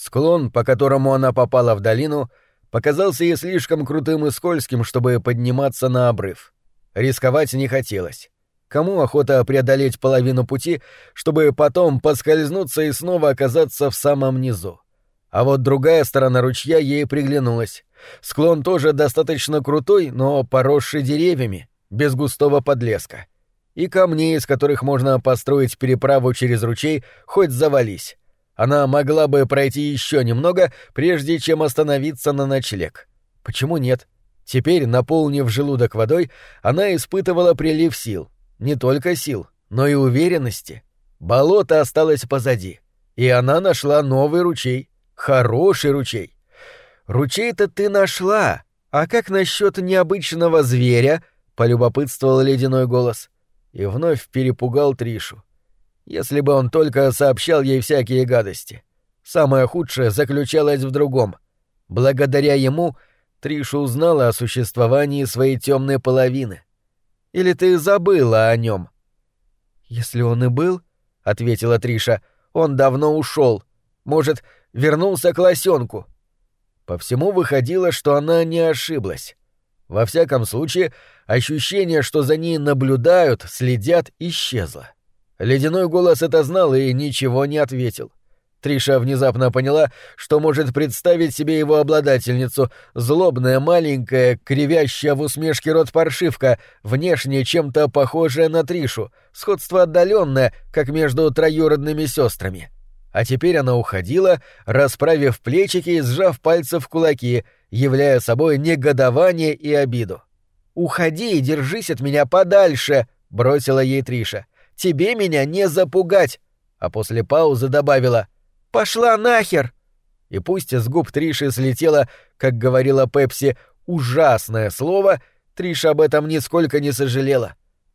Склон, по которому она попала в долину, показался ей слишком крутым и скользким, чтобы подниматься на обрыв. Рисковать не хотелось. Кому охота преодолеть половину пути, чтобы потом поскользнуться и снова оказаться в самом низу? А вот другая сторона ручья ей приглянулась. Склон тоже достаточно крутой, но поросший деревьями, без густого подлеска. И камней, из которых можно построить переправу через ручей, хоть завались. Она могла бы пройти еще немного, прежде чем остановиться на ночлег. Почему нет? Теперь, наполнив желудок водой, она испытывала прилив сил. Не только сил, но и уверенности. Болото осталось позади. И она нашла новый ручей. Хороший ручей. Ручей-то ты нашла. А как насчет необычного зверя? полюбопытствовал ледяной голос. И вновь перепугал Тришу. Если бы он только сообщал ей всякие гадости. Самое худшее заключалось в другом. Благодаря ему Триша узнала о существовании своей темной половины. Или ты забыла о нем? Если он и был, ответила Триша, он давно ушел. Может, вернулся к лосенку. По всему выходило, что она не ошиблась. Во всяком случае, ощущение, что за ней наблюдают, следят, исчезло. Ледяной голос это знал и ничего не ответил. Триша внезапно поняла, что может представить себе его обладательницу, злобная, маленькая, кривящая в усмешке рот паршивка, внешне чем-то похожая на Тришу, сходство отдаленное, как между троюродными сестрами. А теперь она уходила, расправив плечики и сжав пальцы в кулаки, являя собой негодование и обиду. «Уходи и держись от меня подальше!» — бросила ей Триша тебе меня не запугать!» А после паузы добавила «Пошла нахер!» И пусть из губ Триши слетело, как говорила Пепси, ужасное слово, Триша об этом нисколько не сожалела.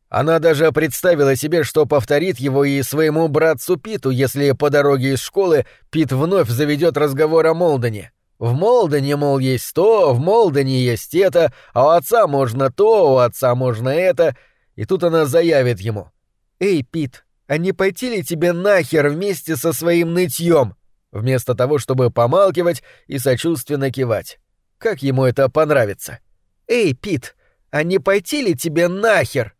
Она даже представила себе, что повторит его и своему братцу Питу, если по дороге из школы Пит вновь заведет разговор о Молдоне. В Молдоне, мол, есть то, в Молдоне есть это, а у отца можно то, у отца можно это, и тут она заявит ему. «Эй, Пит, а не пойти ли тебе нахер вместе со своим нытьем?» Вместо того, чтобы помалкивать и сочувственно кивать. Как ему это понравится? «Эй, Пит, а не пойти ли тебе нахер?»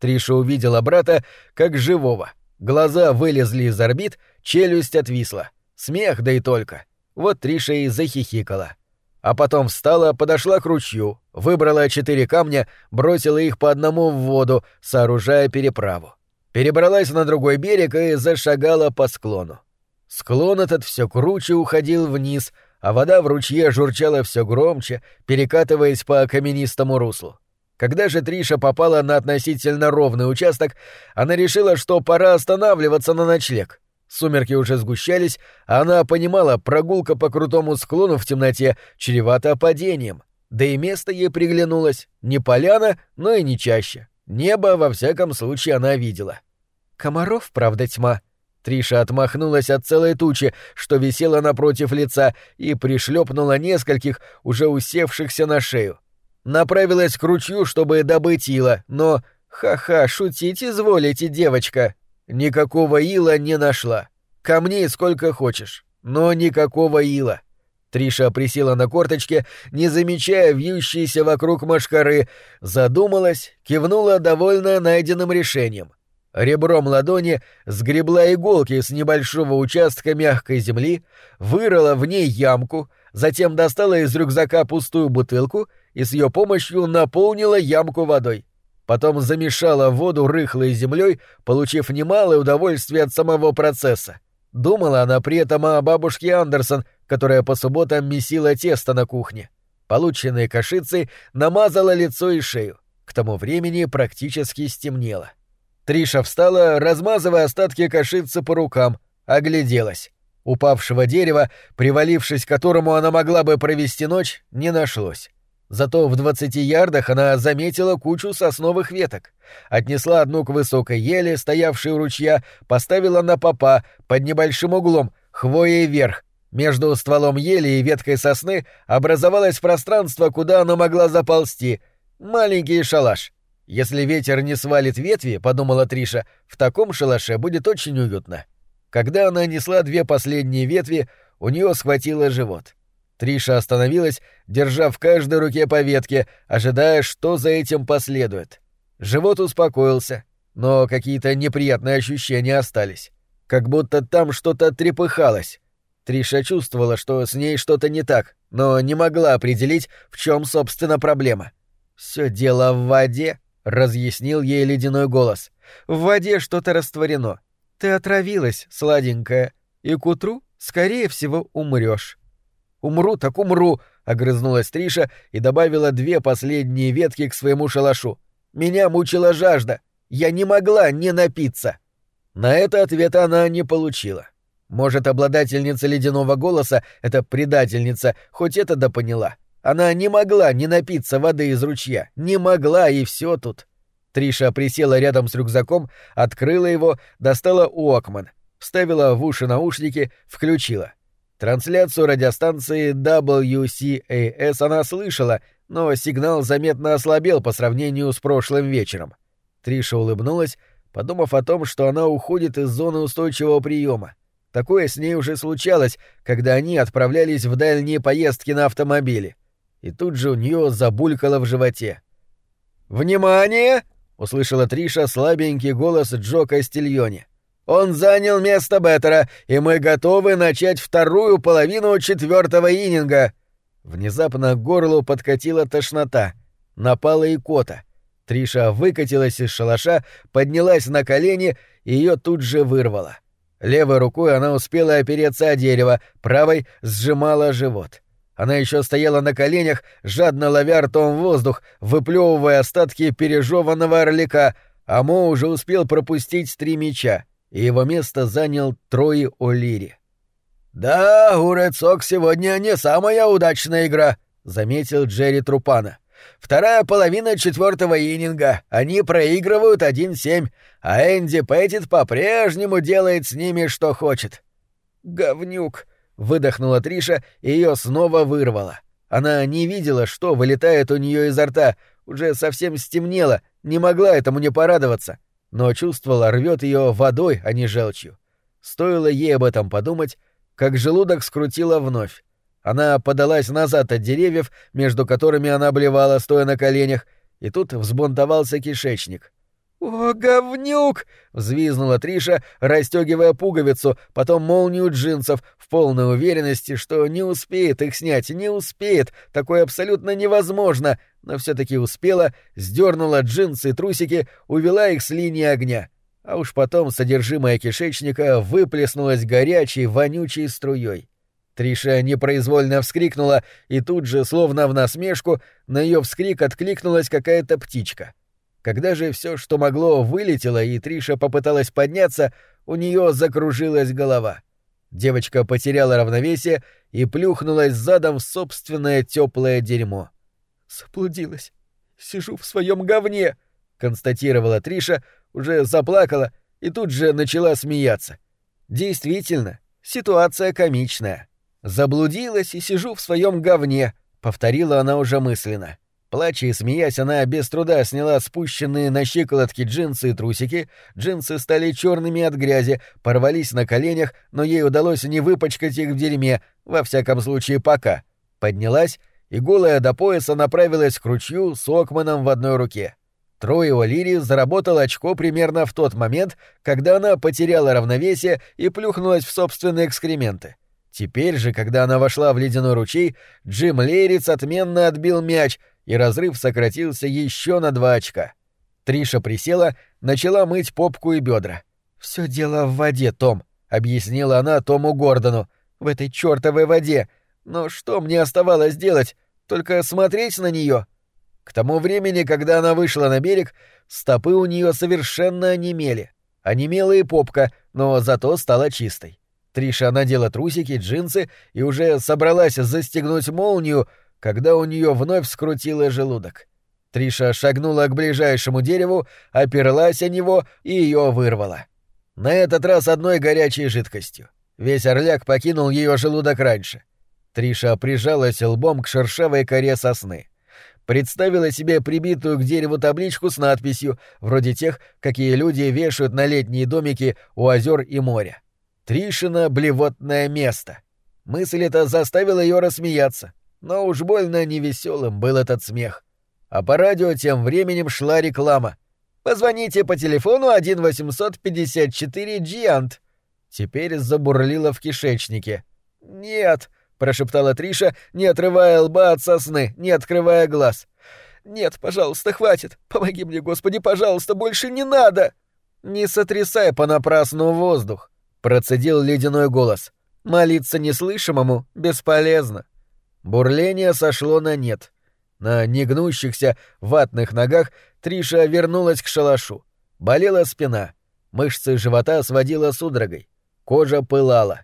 Триша увидела брата как живого. Глаза вылезли из орбит, челюсть отвисла. Смех, да и только. Вот Триша и захихикала. А потом встала, подошла к ручью, выбрала четыре камня, бросила их по одному в воду, сооружая переправу перебралась на другой берег и зашагала по склону. Склон этот все круче уходил вниз, а вода в ручье журчала все громче, перекатываясь по каменистому руслу. Когда же Триша попала на относительно ровный участок, она решила, что пора останавливаться на ночлег. Сумерки уже сгущались, а она понимала, прогулка по крутому склону в темноте чревата падением. Да и место ей приглянулось. Не поляна, но и не чаще. Небо, во всяком случае, она видела. Комаров, правда, тьма. Триша отмахнулась от целой тучи, что висела напротив лица, и пришлепнула нескольких, уже усевшихся на шею. Направилась к ручью, чтобы добыть ила, но... Ха-ха, шутить изволите, девочка. Никакого ила не нашла. Камней сколько хочешь, но никакого ила. Триша присела на корточке, не замечая вьющейся вокруг машкары, задумалась, кивнула довольно найденным решением. Ребром ладони сгребла иголки с небольшого участка мягкой земли, вырыла в ней ямку, затем достала из рюкзака пустую бутылку и с ее помощью наполнила ямку водой. Потом замешала воду рыхлой землей, получив немалое удовольствие от самого процесса. Думала она при этом о бабушке Андерсон — которая по субботам месила тесто на кухне. Полученные кашицы намазала лицо и шею. К тому времени практически стемнело. Триша встала, размазывая остатки кашицы по рукам, огляделась. Упавшего дерева, привалившись к которому она могла бы провести ночь, не нашлось. Зато в двадцати ярдах она заметила кучу сосновых веток. Отнесла одну к высокой еле, стоявшей у ручья, поставила на попа под небольшим углом, хвоей вверх, между стволом ели и веткой сосны образовалось пространство, куда она могла заползти. Маленький шалаш. Если ветер не свалит ветви, подумала Триша, в таком шалаше будет очень уютно. Когда она несла две последние ветви, у нее схватило живот. Триша остановилась, держа в каждой руке по ветке, ожидая, что за этим последует. Живот успокоился, но какие-то неприятные ощущения остались. Как будто там что-то трепыхалось. Триша чувствовала, что с ней что-то не так, но не могла определить, в чем, собственно, проблема. Все дело в воде, разъяснил ей ледяной голос. В воде что-то растворено. Ты отравилась, сладенькая, и к утру, скорее всего, умрешь. Умру, так умру, огрызнулась Триша и добавила две последние ветки к своему шалашу. Меня мучила жажда. Я не могла не напиться. На это ответа она не получила. Может, обладательница ледяного голоса — это предательница, хоть это да поняла. Она не могла не напиться воды из ручья. Не могла, и все тут. Триша присела рядом с рюкзаком, открыла его, достала Уокман, вставила в уши наушники, включила. Трансляцию радиостанции WCAS она слышала, но сигнал заметно ослабел по сравнению с прошлым вечером. Триша улыбнулась, подумав о том, что она уходит из зоны устойчивого приема. Такое с ней уже случалось, когда они отправлялись в дальние поездки на автомобиле. И тут же у нее забулькало в животе. «Внимание!» — услышала Триша слабенький голос Джо Кастильоне. «Он занял место Беттера, и мы готовы начать вторую половину четвертого ининга!» Внезапно к горлу подкатила тошнота. Напала икота. Триша выкатилась из шалаша, поднялась на колени и ее тут же вырвало. Левой рукой она успела опереться о дерево, правой сжимала живот. Она еще стояла на коленях, жадно ловя ртом воздух, выплевывая остатки пережеванного орлика, а Мо уже успел пропустить три мяча, и его место занял Трои О'Лири. «Да, у Ред сегодня не самая удачная игра», — заметил Джерри Трупана. Вторая половина четвертого ининга. Они проигрывают 1-7, а Энди Пэттит по-прежнему делает с ними, что хочет. «Говнюк!» — выдохнула Триша, и ее снова вырвало. Она не видела, что вылетает у нее изо рта, уже совсем стемнело, не могла этому не порадоваться, но чувствовала, рвет ее водой, а не желчью. Стоило ей об этом подумать, как желудок скрутило вновь. Она подалась назад от деревьев, между которыми она обливала, стоя на коленях, и тут взбунтовался кишечник. «О, говнюк!» — взвизнула Триша, расстегивая пуговицу, потом молнию джинсов, в полной уверенности, что не успеет их снять, не успеет, такое абсолютно невозможно, но все таки успела, сдернула джинсы и трусики, увела их с линии огня. А уж потом содержимое кишечника выплеснулось горячей, вонючей струей. Триша непроизвольно вскрикнула, и тут же, словно в насмешку, на ее вскрик откликнулась какая-то птичка. Когда же все, что могло, вылетело, и Триша попыталась подняться, у нее закружилась голова. Девочка потеряла равновесие и плюхнулась задом в собственное теплое дерьмо. «Заблудилась. Сижу в своем говне», — констатировала Триша, уже заплакала и тут же начала смеяться. Действительно, ситуация комичная. «Заблудилась и сижу в своем говне», — повторила она уже мысленно. Плача и смеясь, она без труда сняла спущенные на щиколотки джинсы и трусики. Джинсы стали черными от грязи, порвались на коленях, но ей удалось не выпачкать их в дерьме, во всяком случае пока. Поднялась и, голая до пояса, направилась к ручью с Окманом в одной руке. Трое О'Лири заработал очко примерно в тот момент, когда она потеряла равновесие и плюхнулась в собственные экскременты. Теперь же, когда она вошла в ледяной ручей, Джим Лейриц отменно отбил мяч, и разрыв сократился еще на два очка. Триша присела, начала мыть попку и бедра. Все дело в воде, Том, объяснила она Тому Гордону. В этой чертовой воде. Но что мне оставалось делать? Только смотреть на нее. К тому времени, когда она вышла на берег, стопы у нее совершенно онемели. Онемела и попка, но зато стала чистой. Триша надела трусики, джинсы и уже собралась застегнуть молнию, когда у нее вновь скрутило желудок. Триша шагнула к ближайшему дереву, оперлась о него и ее вырвала. На этот раз одной горячей жидкостью. Весь орляк покинул ее желудок раньше. Триша прижалась лбом к шершавой коре сосны. Представила себе прибитую к дереву табличку с надписью, вроде тех, какие люди вешают на летние домики у озер и моря. Тришина блевотное место. Мысль эта заставила ее рассмеяться, но уж больно невеселым был этот смех. А по радио тем временем шла реклама. «Позвоните по телефону 1-854-GIANT». Теперь забурлило в кишечнике. «Нет», — прошептала Триша, не отрывая лба от сосны, не открывая глаз. «Нет, пожалуйста, хватит. Помоги мне, Господи, пожалуйста, больше не надо!» «Не сотрясай понапрасну воздух», — процедил ледяной голос. «Молиться неслышимому бесполезно». Бурление сошло на нет. На негнущихся ватных ногах Триша вернулась к шалашу. Болела спина. Мышцы живота сводила судорогой. Кожа пылала.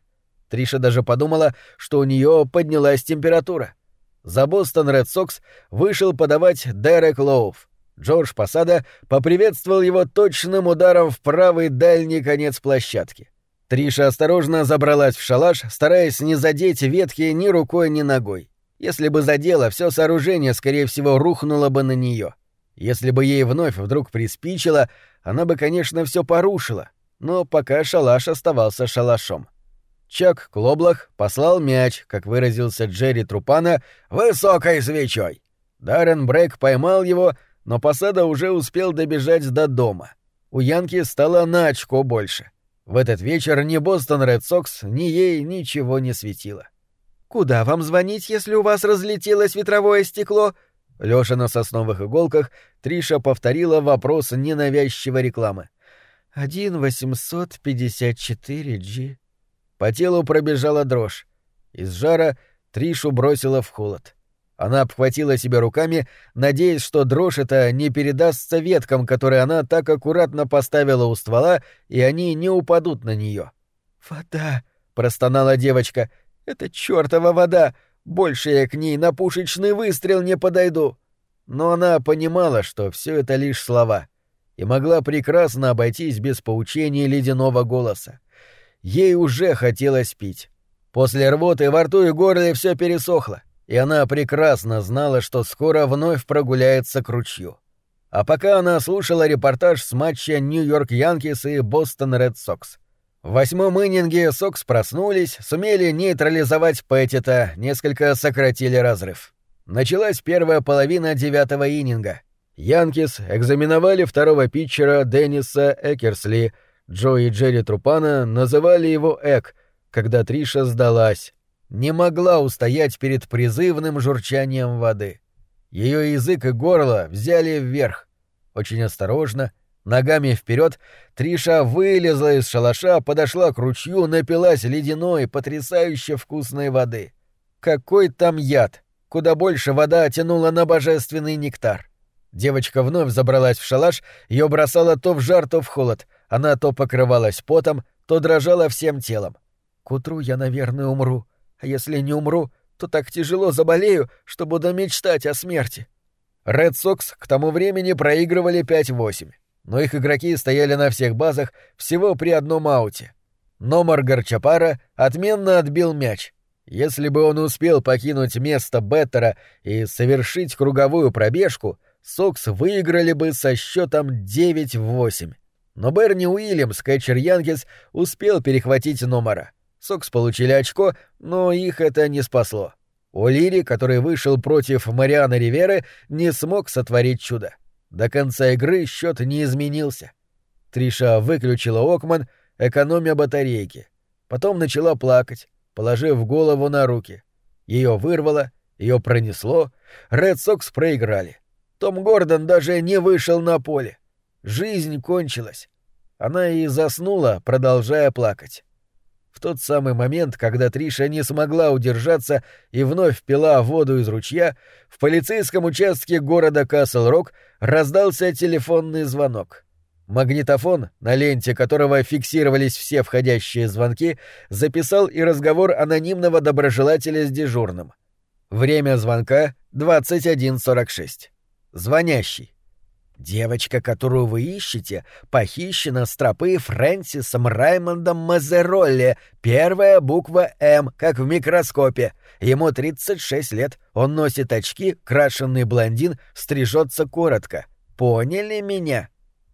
Триша даже подумала, что у нее поднялась температура. За Бостон Ред Сокс вышел подавать Дерек Лоуф. Джордж Посада поприветствовал его точным ударом в правый дальний конец площадки. Триша осторожно забралась в шалаш, стараясь не задеть ветки ни рукой, ни ногой. Если бы задела, все сооружение, скорее всего, рухнуло бы на нее. Если бы ей вновь вдруг приспичило, она бы, конечно, все порушила, но пока шалаш оставался шалашом. Чак Клоблах послал мяч, как выразился Джерри Трупана, высокой свечой. Даррен Брэк поймал его, но Посада уже успел добежать до дома. У Янки стало на очко больше. В этот вечер ни Бостон Ред Сокс, ни ей ничего не светило. «Куда вам звонить, если у вас разлетелось ветровое стекло?» Лёша на сосновых иголках, Триша повторила вопрос ненавязчивой рекламы. «Один восемьсот пятьдесят четыре G». По телу пробежала дрожь. Из жара Тришу бросила в холод. Она обхватила себя руками, надеясь, что дрожь эта не передастся веткам, которые она так аккуратно поставила у ствола, и они не упадут на нее. «Вода!» — простонала девочка — это чёртова вода! Больше я к ней на пушечный выстрел не подойду!» Но она понимала, что все это лишь слова, и могла прекрасно обойтись без поучения ледяного голоса. Ей уже хотелось пить. После рвоты во рту и горле все пересохло, и она прекрасно знала, что скоро вновь прогуляется к ручью. А пока она слушала репортаж с матча Нью-Йорк Янкис и Бостон Ред Сокс — в восьмом иннинге Сокс проснулись, сумели нейтрализовать Пэттита, несколько сократили разрыв. Началась первая половина девятого иннинга. Янкис экзаменовали второго питчера Денниса Экерсли. Джо и Джерри Трупана называли его Эк, когда Триша сдалась. Не могла устоять перед призывным журчанием воды. Ее язык и горло взяли вверх. Очень осторожно — Ногами вперед Триша вылезла из шалаша, подошла к ручью, напилась ледяной, потрясающе вкусной воды. Какой там яд! Куда больше вода тянула на божественный нектар. Девочка вновь забралась в шалаш, ее бросало то в жар, то в холод. Она то покрывалась потом, то дрожала всем телом. К утру я, наверное, умру. А если не умру, то так тяжело заболею, что буду мечтать о смерти. Ред Сокс к тому времени проигрывали 5-8 но их игроки стояли на всех базах всего при одном ауте. Номар Горчапара отменно отбил мяч. Если бы он успел покинуть место Беттера и совершить круговую пробежку, Сокс выиграли бы со счетом 9-8. Но Берни Уильямс, кетчер Янкис, успел перехватить Номара. Сокс получили очко, но их это не спасло. О'Лири, который вышел против Мариана Риверы, не смог сотворить чудо. До конца игры счет не изменился. Триша выключила Окман, экономя батарейки. Потом начала плакать, положив голову на руки. Ее вырвало, ее пронесло. Ред Сокс проиграли. Том Гордон даже не вышел на поле. Жизнь кончилась. Она и заснула, продолжая плакать. В тот самый момент, когда Триша не смогла удержаться и вновь пила воду из ручья, в полицейском участке города Касл-Рок раздался телефонный звонок. Магнитофон, на ленте которого фиксировались все входящие звонки, записал и разговор анонимного доброжелателя с дежурным. Время звонка — 21.46. Звонящий. Девочка, которую вы ищете, похищена с тропы Фрэнсисом Раймондом Мазеролли. Первая буква «М», как в микроскопе. Ему 36 лет, он носит очки, крашеный блондин, стрижется коротко. Поняли меня?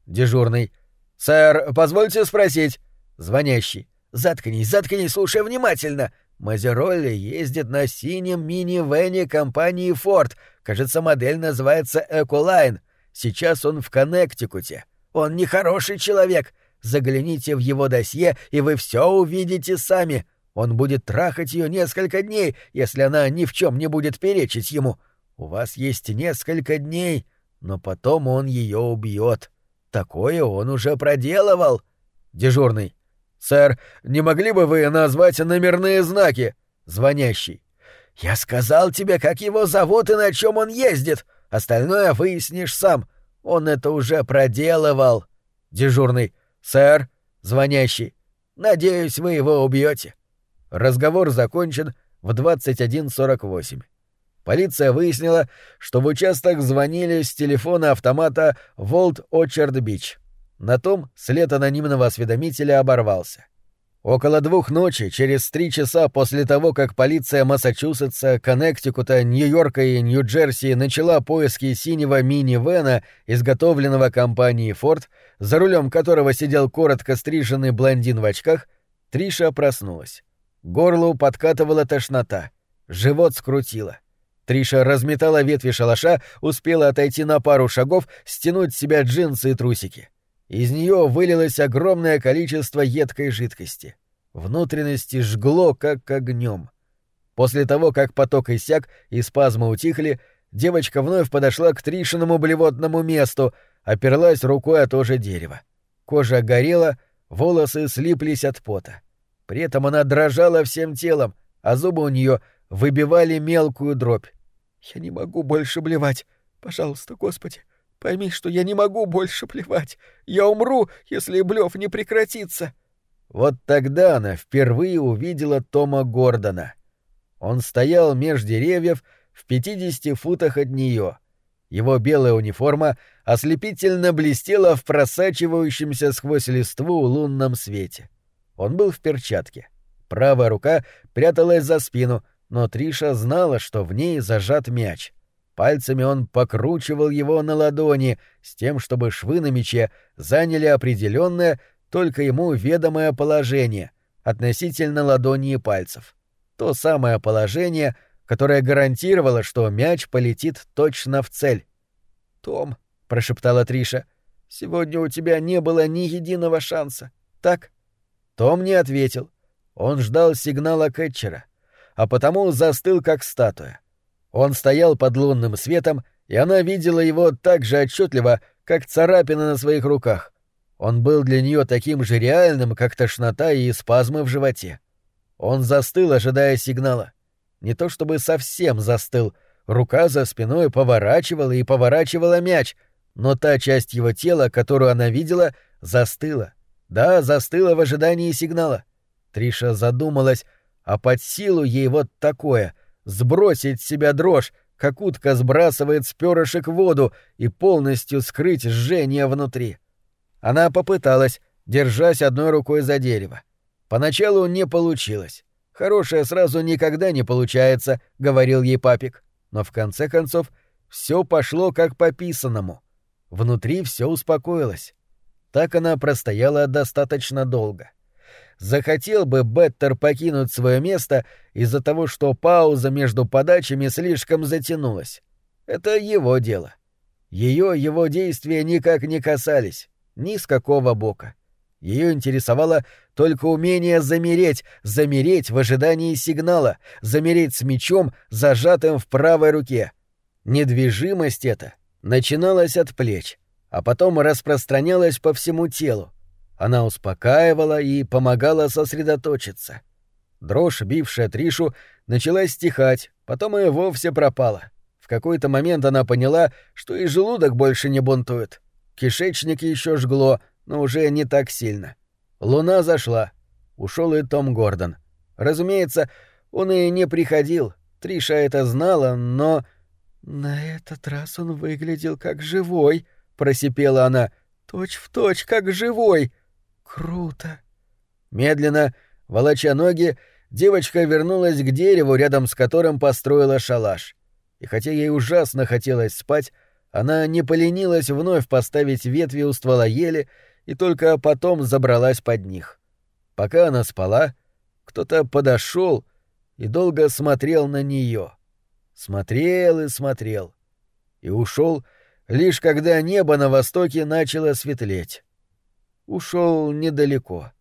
Дежурный. «Сэр, позвольте спросить». Звонящий. «Заткнись, заткнись, слушай внимательно». Мазеролли ездит на синем мини-вене компании Ford. Кажется, модель называется Эколайн. Сейчас он в Коннектикуте. Он нехороший человек. Загляните в его досье, и вы все увидите сами. Он будет трахать ее несколько дней, если она ни в чем не будет перечить ему. У вас есть несколько дней, но потом он ее убьет. Такое он уже проделывал. Дежурный. «Сэр, не могли бы вы назвать номерные знаки?» Звонящий. «Я сказал тебе, как его зовут и на чем он ездит. Остальное выяснишь сам. Он это уже проделывал». Дежурный. «Сэр». Звонящий. «Надеюсь, вы его убьете. Разговор закончен в 21.48. Полиция выяснила, что в участок звонили с телефона автомата Волт Очерд Бич. На том след анонимного осведомителя оборвался. Около двух ночи, через три часа после того, как полиция Массачусетса, Коннектикута, Нью-Йорка и Нью-Джерси начала поиски синего мини-вена, изготовленного компанией Ford, за рулем которого сидел коротко стриженный блондин в очках, Триша проснулась. Горлу подкатывала тошнота, живот скрутило — Триша разметала ветви шалаша, успела отойти на пару шагов, стянуть с себя джинсы и трусики. Из нее вылилось огромное количество едкой жидкости. Внутренности жгло, как огнем. После того, как поток иссяк и спазмы утихли, девочка вновь подошла к Тришиному блевотному месту, оперлась рукой о то же дерево. Кожа горела, волосы слиплись от пота. При этом она дрожала всем телом, а зубы у нее выбивали мелкую дробь. Я не могу больше блевать. Пожалуйста, Господи, пойми, что я не могу больше блевать. Я умру, если блев не прекратится. Вот тогда она впервые увидела Тома Гордона. Он стоял меж деревьев в 50 футах от нее. Его белая униформа ослепительно блестела в просачивающемся сквозь листву лунном свете. Он был в перчатке. Правая рука пряталась за спину, но Триша знала, что в ней зажат мяч. Пальцами он покручивал его на ладони, с тем, чтобы швы на мяче заняли определенное, только ему ведомое положение относительно ладони и пальцев. То самое положение, которое гарантировало, что мяч полетит точно в цель. «Том», — прошептала Триша, — «сегодня у тебя не было ни единого шанса, так?» Том не ответил. Он ждал сигнала Кэтчера а потому застыл как статуя. Он стоял под лунным светом, и она видела его так же отчетливо, как царапины на своих руках. Он был для нее таким же реальным, как тошнота и спазмы в животе. Он застыл, ожидая сигнала. Не то чтобы совсем застыл, рука за спиной поворачивала и поворачивала мяч, но та часть его тела, которую она видела, застыла. Да, застыла в ожидании сигнала. Триша задумалась, а под силу ей вот такое — сбросить с себя дрожь, как утка сбрасывает с перышек воду и полностью скрыть жжение внутри. Она попыталась, держась одной рукой за дерево. Поначалу не получилось. Хорошее сразу никогда не получается, — говорил ей папик. Но в конце концов все пошло как по писанному. Внутри все успокоилось. Так она простояла достаточно долго. — захотел бы Беттер покинуть свое место из-за того, что пауза между подачами слишком затянулась. Это его дело. Ее его действия никак не касались, ни с какого бока. Ее интересовало только умение замереть, замереть в ожидании сигнала, замереть с мечом, зажатым в правой руке. Недвижимость эта начиналась от плеч, а потом распространялась по всему телу, она успокаивала и помогала сосредоточиться. Дрожь, бившая Тришу, начала стихать, потом и вовсе пропала. В какой-то момент она поняла, что и желудок больше не бунтует. Кишечник еще жгло, но уже не так сильно. Луна зашла. Ушел и Том Гордон. Разумеется, он и не приходил. Триша это знала, но... «На этот раз он выглядел как живой», — просипела она. «Точь в точь, как живой!» Круто. Медленно, волоча ноги, девочка вернулась к дереву, рядом с которым построила шалаш. И хотя ей ужасно хотелось спать, она не поленилась вновь поставить ветви у ствола ели и только потом забралась под них. Пока она спала, кто-то подошел и долго смотрел на нее. Смотрел и смотрел. И ушел, лишь когда небо на востоке начало светлеть. Ушел недалеко.